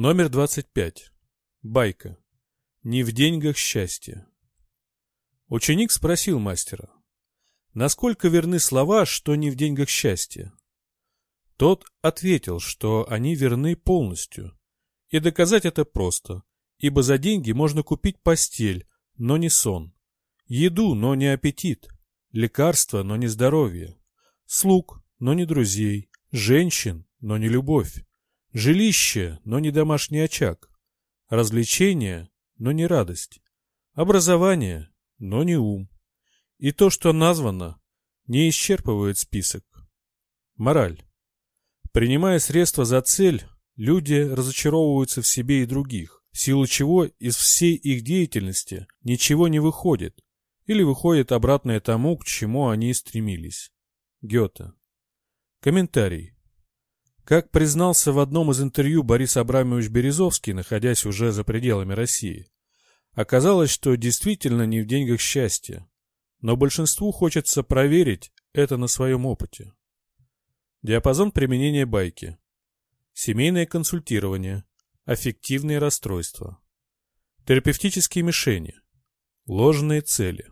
Номер 25. Байка. Не в деньгах счастье. Ученик спросил мастера, насколько верны слова, что не в деньгах счастье. Тот ответил, что они верны полностью. И доказать это просто, ибо за деньги можно купить постель, но не сон, еду, но не аппетит, лекарства, но не здоровье, слуг, но не друзей, женщин, но не любовь. Жилище, но не домашний очаг. Развлечение, но не радость. Образование, но не ум. И то, что названо, не исчерпывает список. Мораль. Принимая средства за цель, люди разочаровываются в себе и других, в силу чего из всей их деятельности ничего не выходит, или выходит обратное тому, к чему они стремились. Гёте. Комментарий. Как признался в одном из интервью Борис Абрамович Березовский, находясь уже за пределами России, оказалось, что действительно не в деньгах счастье, но большинству хочется проверить это на своем опыте. Диапазон применения байки. Семейное консультирование. Аффективные расстройства. Терапевтические мишени. Ложные цели.